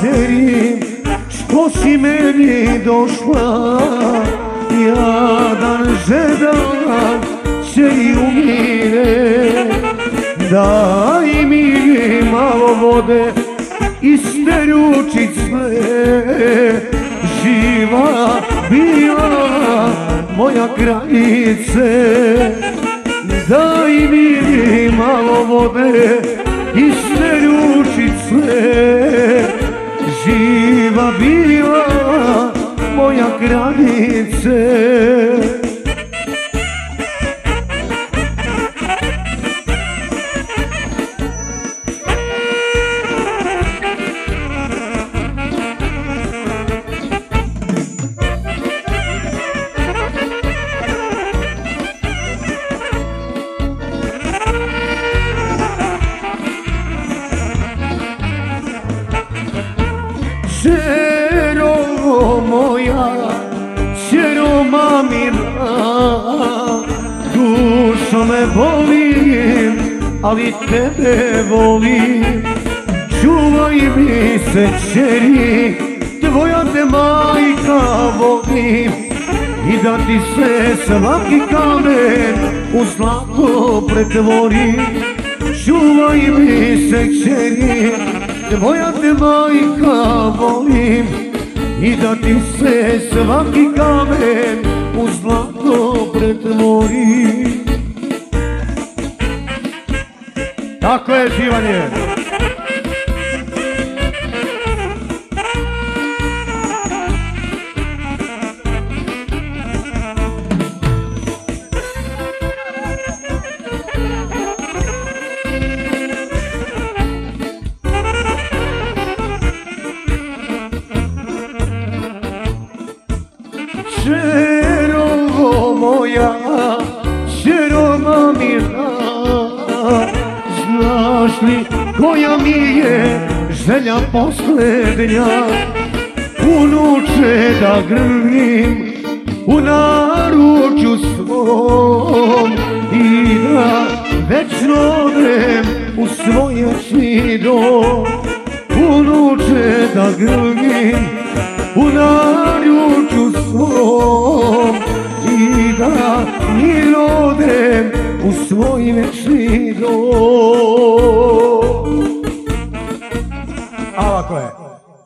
Serim što si meni došla Jadan žedan se i umire Daj mi malo vode iz te moja kraljice Daj mi malo vode iz te ručice Živa bila moja kraljice Žero moja, žero mamina Dušo me boli, ali tebe volim Čuvaj mi se čeri, tvoja te majka volim I da ti se svaki kamen u zlato pretvori. Čuvaj mi se čeri, tvoja te majka volim I da ti se svaki kamen u zlato pretvori. Tako je živanje Žero moja, žero mamina Znaš li koja mi je želja posljednja. Unuče da grlim u naručju svom I da večno odem u svoj vječni dom Unuče da grlim u naručju svom i da mi odem u svoj večni dom.